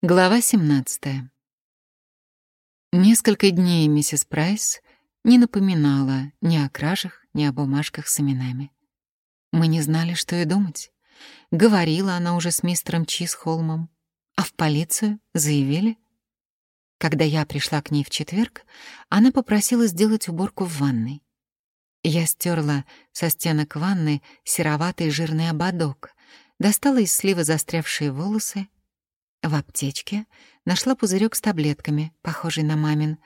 Глава 17. Несколько дней миссис Прайс не напоминала ни о кражах, ни о бумажках с именами. Мы не знали, что и думать. Говорила она уже с мистером Чисхолмом, а в полицию заявили. Когда я пришла к ней в четверг, она попросила сделать уборку в ванной. Я стерла со стенок ванны сероватый жирный ободок, достала из слива застрявшие волосы, в аптечке нашла пузырек с таблетками, похожий на мамин,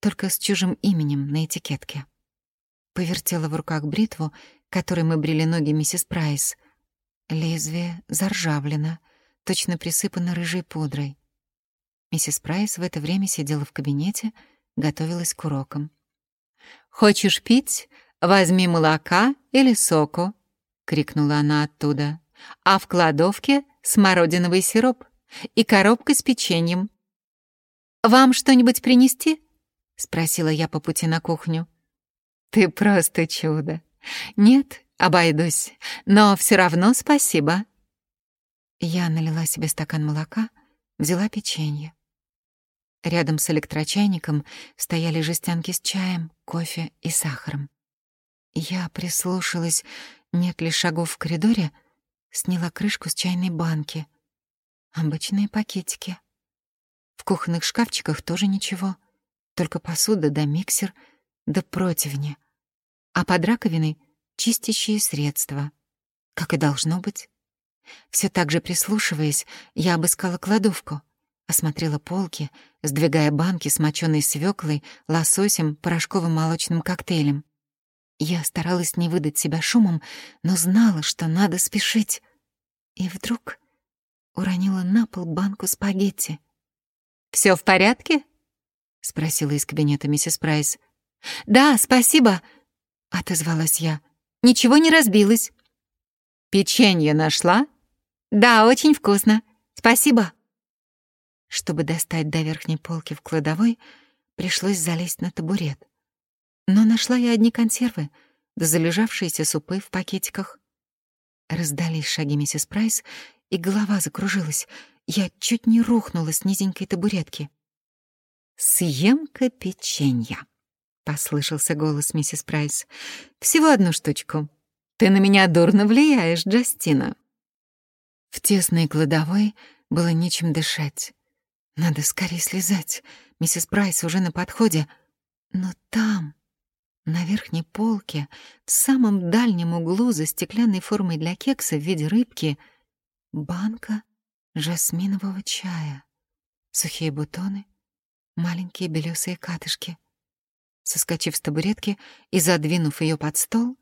только с чужим именем на этикетке. Повертела в руках бритву, которой мы брили ноги миссис Прайс. Лезвие заржавлено, точно присыпано рыжей пудрой. Миссис Прайс в это время сидела в кабинете, готовилась к урокам. «Хочешь пить? Возьми молока или соку!» — крикнула она оттуда. «А в кладовке смородиновый сироп и коробка с печеньем. «Вам что-нибудь принести?» — спросила я по пути на кухню. «Ты просто чудо. Нет, обойдусь, но все равно спасибо». Я налила себе стакан молока, взяла печенье. Рядом с электрочайником стояли жестянки с чаем, кофе и сахаром. Я прислушалась, нет ли шагов в коридоре, сняла крышку с чайной банки — Обычные пакетики. В кухонных шкафчиках тоже ничего. Только посуда да миксер, да противни. А под раковиной чистящие средства. Как и должно быть. Все так же прислушиваясь, я обыскала кладовку, осмотрела полки, сдвигая банки с моченой свеклой, лососем, порошковым молочным коктейлем. Я старалась не выдать себя шумом, но знала, что надо спешить. И вдруг уронила на пол банку спагетти. «Всё в порядке?» — спросила из кабинета миссис Прайс. «Да, спасибо», — отозвалась я. «Ничего не разбилось». «Печенье нашла?» «Да, очень вкусно. Спасибо». Чтобы достать до верхней полки в кладовой, пришлось залезть на табурет. Но нашла я одни консервы, да залежавшиеся супы в пакетиках. Раздались шаги миссис Прайс, и голова закружилась. Я чуть не рухнула с низенькой табуретки. «Съемка печенья», — послышался голос миссис Прайс. «Всего одну штучку. Ты на меня дурно влияешь, Джастина». В тесной кладовой было нечем дышать. Надо скорее слезать. Миссис Прайс уже на подходе. Но там, на верхней полке, в самом дальнем углу за стеклянной формой для кекса в виде рыбки — Банка жасминового чая, сухие бутоны, маленькие белесые катышки. Соскочив с табуретки и задвинув ее под стол,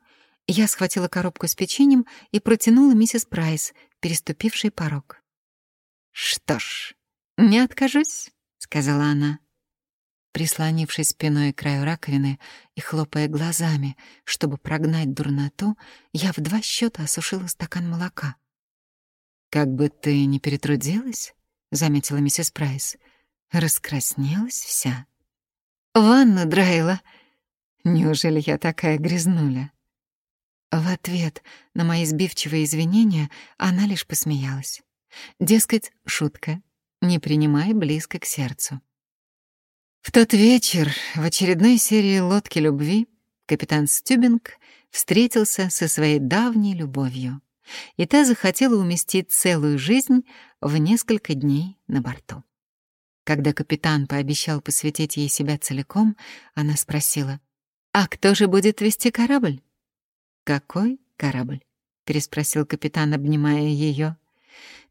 я схватила коробку с печеньем и протянула миссис Прайс, переступившей порог. «Что ж, не откажусь», — сказала она. Прислонившись спиной к краю раковины и хлопая глазами, чтобы прогнать дурноту, я в два счета осушила стакан молока. «Как бы ты не перетрудилась», — заметила миссис Прайс. Раскраснелась вся. «Ванну драила. Неужели я такая грязнуля?» В ответ на мои сбивчивые извинения она лишь посмеялась. Дескать, шутка, не принимай близко к сердцу. В тот вечер в очередной серии «Лодки любви» капитан Стюбинг встретился со своей давней любовью и та захотела уместить целую жизнь в несколько дней на борту. Когда капитан пообещал посвятить ей себя целиком, она спросила, «А кто же будет вести корабль?» «Какой корабль?» — переспросил капитан, обнимая ее.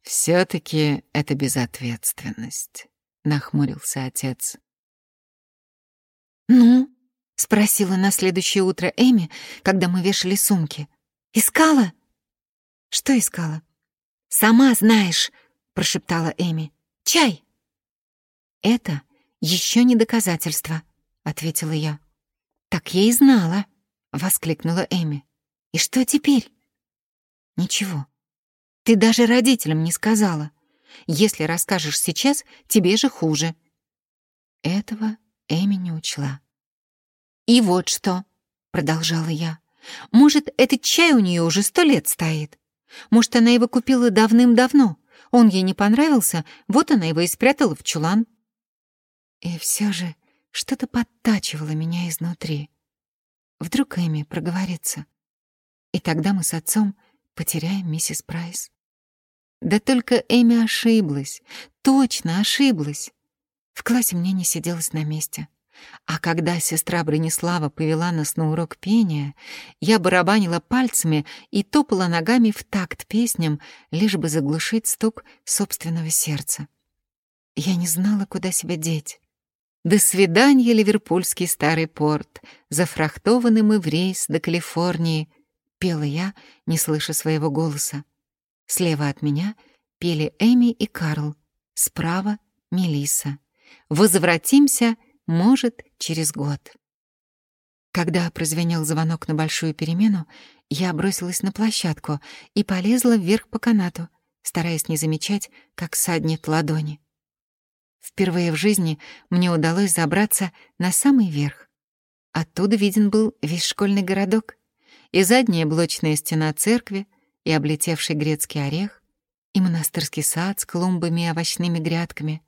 все таки это безответственность», — нахмурился отец. «Ну?» — спросила на следующее утро Эми, когда мы вешали сумки. «Искала?» «Что искала?» «Сама знаешь», — прошептала Эми. «Чай!» «Это еще не доказательство», — ответила я. «Так я и знала», — воскликнула Эми. «И что теперь?» «Ничего. Ты даже родителям не сказала. Если расскажешь сейчас, тебе же хуже». Этого Эми не учла. «И вот что», — продолжала я. «Может, этот чай у нее уже сто лет стоит? Может, она его купила давным-давно. Он ей не понравился, вот она его и спрятала в чулан. И все же что-то подтачивало меня изнутри. Вдруг Эми проговорится. И тогда мы с отцом потеряем миссис Прайс. Да только Эми ошиблась, точно ошиблась. В классе мне не сиделось на месте. А когда сестра Бронислава повела нас на урок пения, я барабанила пальцами и топала ногами в такт песням, лишь бы заглушить стук собственного сердца. Я не знала, куда себя деть. До свидания, Ливерпульский старый порт, зафрахтованы мы в рейс до Калифорнии, пела я, не слыша своего голоса. Слева от меня пели Эми и Карл, справа — Мелисса. Возвратимся, может, через год. Когда прозвенел звонок на большую перемену, я бросилась на площадку и полезла вверх по канату, стараясь не замечать, как саднет ладони. Впервые в жизни мне удалось забраться на самый верх. Оттуда виден был весь школьный городок, и задняя блочная стена церкви, и облетевший грецкий орех, и монастырский сад с клумбами и овощными грядками,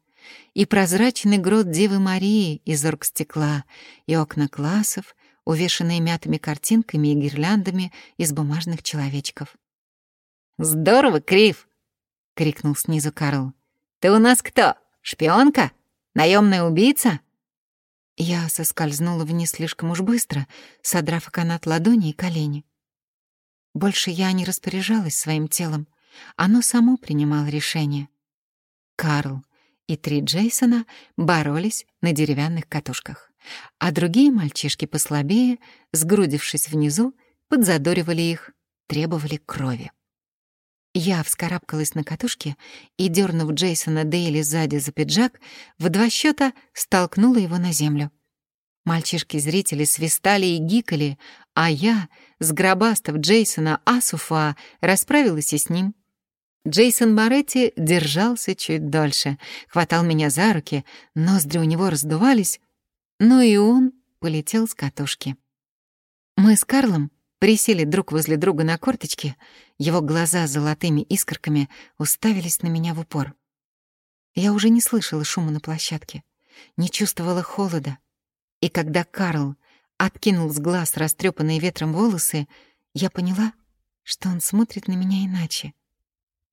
и прозрачный грот Девы Марии из оргстекла, и окна классов, увешанные мятыми картинками и гирляндами из бумажных человечков. «Здорово, Крив!» — крикнул снизу Карл. «Ты у нас кто? Шпионка? Наемная убийца?» Я соскользнула вниз слишком уж быстро, содрав канат ладони и колени. Больше я не распоряжалась своим телом. Оно само принимало решение. Карл и три Джейсона боролись на деревянных катушках, а другие мальчишки послабее, сгрудившись внизу, подзадоривали их, требовали крови. Я вскарабкалась на катушке и, дернув Джейсона Дейли сзади за пиджак, в два счета столкнула его на землю. Мальчишки-зрители свистали и гикали, а я, сгробастав Джейсона Асуфа, расправилась и с ним. Джейсон Моретти держался чуть дольше, хватал меня за руки, ноздри у него раздувались, но и он полетел с катушки. Мы с Карлом присели друг возле друга на корточки, его глаза золотыми искорками уставились на меня в упор. Я уже не слышала шума на площадке, не чувствовала холода, и когда Карл откинул с глаз растрепанные ветром волосы, я поняла, что он смотрит на меня иначе.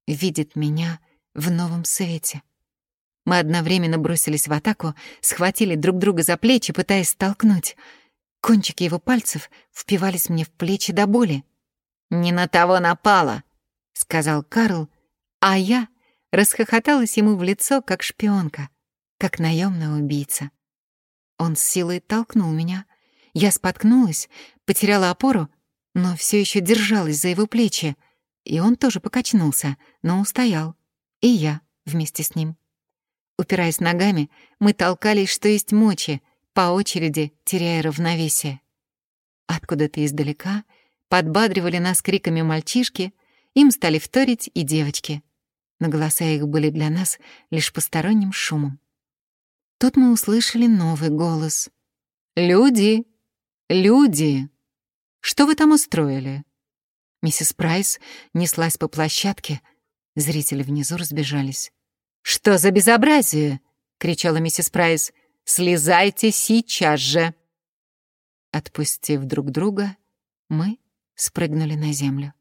Видит меня в новом свете. Мы одновременно бросились в атаку, схватили друг друга за плечи, пытаясь столкнуть. Кончики его пальцев впивались мне в плечи до боли. «Не на того напала», — сказал Карл, а я расхохоталась ему в лицо, как шпионка, как наемная убийца. Он с силой толкнул меня. Я споткнулась, потеряла опору, но все еще держалась за его плечи. И он тоже покачнулся, но устоял. И я вместе с ним. Упираясь ногами, мы толкались, что есть мочи, по очереди теряя равновесие. Откуда-то издалека подбадривали нас криками мальчишки, им стали вторить и девочки. Но голоса их были для нас лишь посторонним шумом. Тут мы услышали новый голос. «Люди! Люди! Что вы там устроили?» Миссис Прайс неслась по площадке. Зрители внизу разбежались. «Что за безобразие?» — кричала миссис Прайс. «Слезайте сейчас же!» Отпустив друг друга, мы спрыгнули на землю.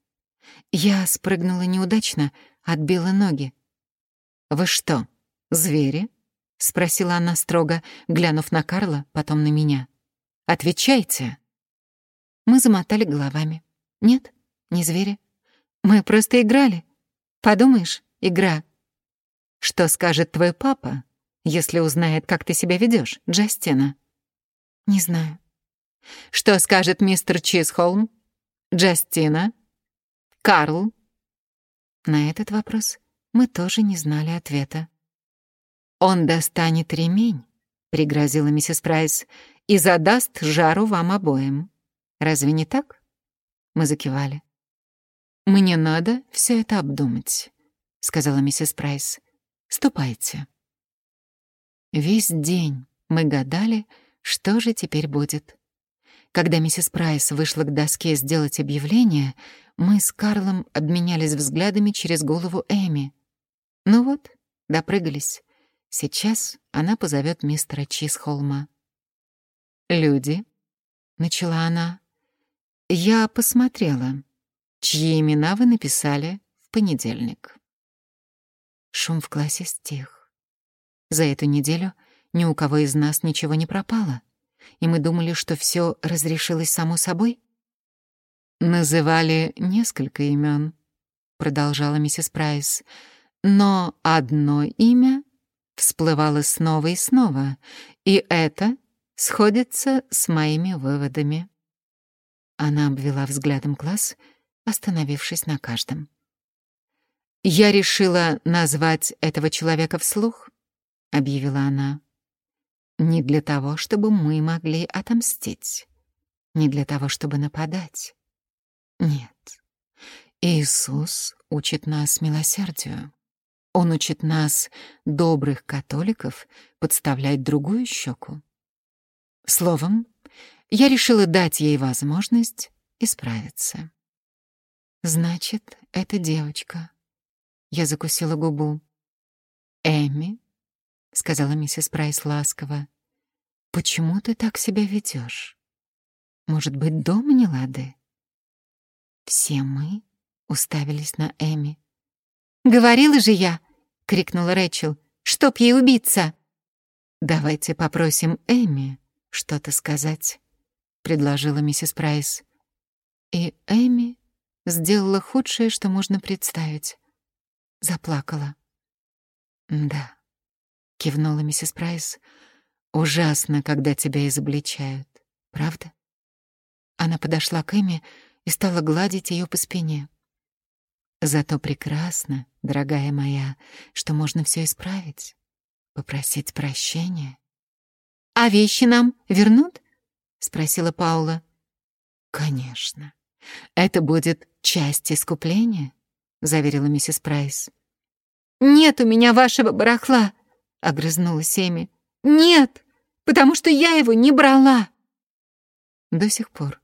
Я спрыгнула неудачно, отбила ноги. «Вы что, звери?» — спросила она строго, глянув на Карла, потом на меня. «Отвечайте!» Мы замотали головами. «Нет, не звери. Мы просто играли. Подумаешь, игра. Что скажет твой папа, если узнает, как ты себя ведешь, Джастина?» «Не знаю». «Что скажет мистер Чизхолм? Джастина? Карл?» На этот вопрос мы тоже не знали ответа. «Он достанет ремень», — пригрозила миссис Прайс, «и задаст жару вам обоим. Разве не так?» Мы закивали. «Мне надо все это обдумать», — сказала миссис Прайс. «Ступайте». Весь день мы гадали, что же теперь будет. Когда миссис Прайс вышла к доске сделать объявление, мы с Карлом обменялись взглядами через голову Эми. Ну вот, допрыгались. Сейчас она позовет мистера Чисхолма. «Люди», — начала она, — «я посмотрела, чьи имена вы написали в понедельник». Шум в классе стих. За эту неделю ни у кого из нас ничего не пропало, и мы думали, что все разрешилось само собой. «Называли несколько имен, продолжала миссис Прайс, «но одно имя всплывало снова и снова, и это сходится с моими выводами». Она обвела взглядом класс, остановившись на каждом. «Я решила назвать этого человека вслух», — объявила она. «Не для того, чтобы мы могли отомстить, не для того, чтобы нападать. Нет. Иисус учит нас милосердию. Он учит нас, добрых католиков, подставлять другую щеку. Словом, я решила дать ей возможность исправиться. Значит, это девочка, я закусила губу. «Эми», — сказала миссис Прайс ласково, — «почему ты так себя ведешь? Может быть, дома не лады?» Все мы уставились на Эми. «Говорила же я!» — крикнула Рэчел. «Чтоб ей убиться!» «Давайте попросим Эми что-то сказать», — предложила миссис Прайс. И Эми сделала худшее, что можно представить заплакала. «Да», — кивнула миссис Прайс, — «ужасно, когда тебя изобличают, правда?» Она подошла к Эми и стала гладить ее по спине. «Зато прекрасно, дорогая моя, что можно все исправить, попросить прощения». «А вещи нам вернут?» — спросила Паула. «Конечно. Это будет часть искупления», — заверила миссис Прайс. «Нет у меня вашего барахла!» — огрызнулась Эми. «Нет, потому что я его не брала!» До сих пор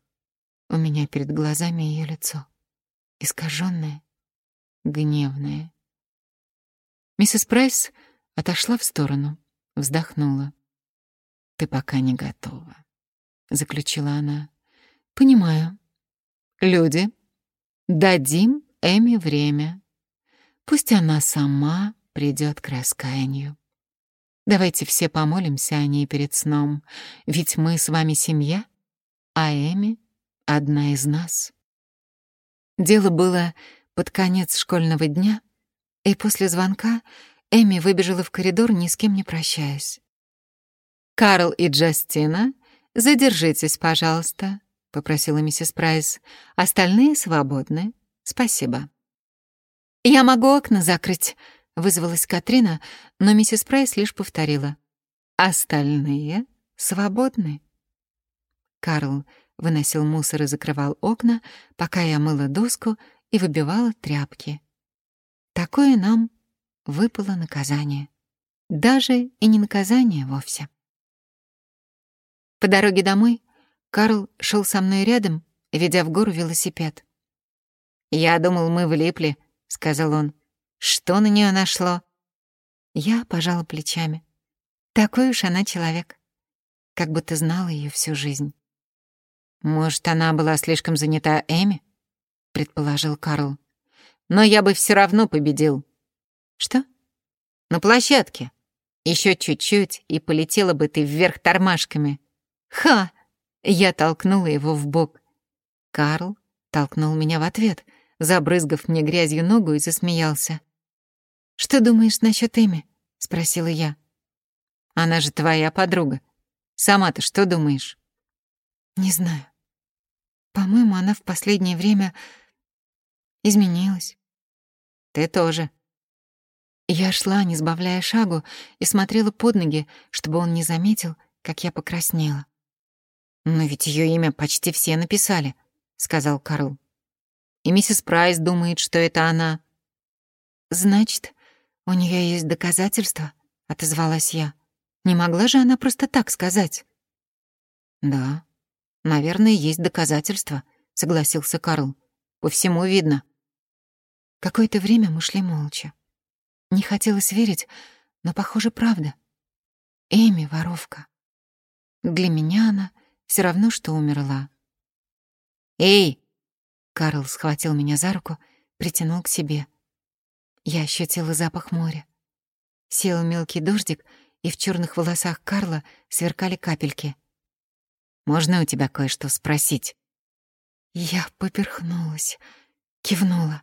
у меня перед глазами ее лицо, искаженное, гневное. Миссис Прайс отошла в сторону, вздохнула. «Ты пока не готова», — заключила она. «Понимаю. Люди, дадим Эми время. Пусть она сама придет к раскаянию. Давайте все помолимся о ней перед сном, ведь мы с вами семья, а Эми — одна из нас. Дело было под конец школьного дня, и после звонка Эми выбежала в коридор, ни с кем не прощаясь. «Карл и Джастина, задержитесь, пожалуйста», — попросила миссис Прайс. «Остальные свободны. Спасибо». «Я могу окна закрыть», — вызвалась Катрина, но миссис Прайс лишь повторила. «Остальные свободны». Карл выносил мусор и закрывал окна, пока я мыла доску и выбивала тряпки. Такое нам выпало наказание. Даже и не наказание вовсе. По дороге домой Карл шел со мной рядом, ведя в гору велосипед. «Я думал, мы влипли», — сказал он. «Что на нее нашло?» Я пожала плечами. Такой уж она человек. Как будто знала ее всю жизнь. «Может, она была слишком занята Эми?» — предположил Карл. «Но я бы все равно победил». «Что?» «На площадке. Еще чуть-чуть, и полетела бы ты вверх тормашками». «Ха!» — я толкнула его в бок. Карл толкнул меня в ответ — забрызгав мне грязью ногу и засмеялся. «Что думаешь насчет Эми?» — спросила я. «Она же твоя подруга. Сама ты что думаешь?» «Не знаю. По-моему, она в последнее время изменилась». «Ты тоже». Я шла, не сбавляя шагу, и смотрела под ноги, чтобы он не заметил, как я покраснела. «Но ведь ее имя почти все написали», — сказал Карл. И миссис Прайс думает, что это она. «Значит, у нее есть доказательства?» — отозвалась я. «Не могла же она просто так сказать?» «Да, наверное, есть доказательства», — согласился Карл. «По всему видно». Какое-то время мы шли молча. Не хотелось верить, но, похоже, правда. Эми — воровка. Для меня она все равно, что умерла. «Эй!» Карл схватил меня за руку, притянул к себе. Я ощутила запах моря. Сел мелкий дождик, и в черных волосах Карла сверкали капельки. «Можно у тебя кое-что спросить?» Я поперхнулась, кивнула.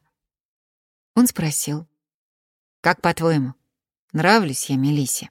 Он спросил. «Как по-твоему, нравлюсь я Мелисе?»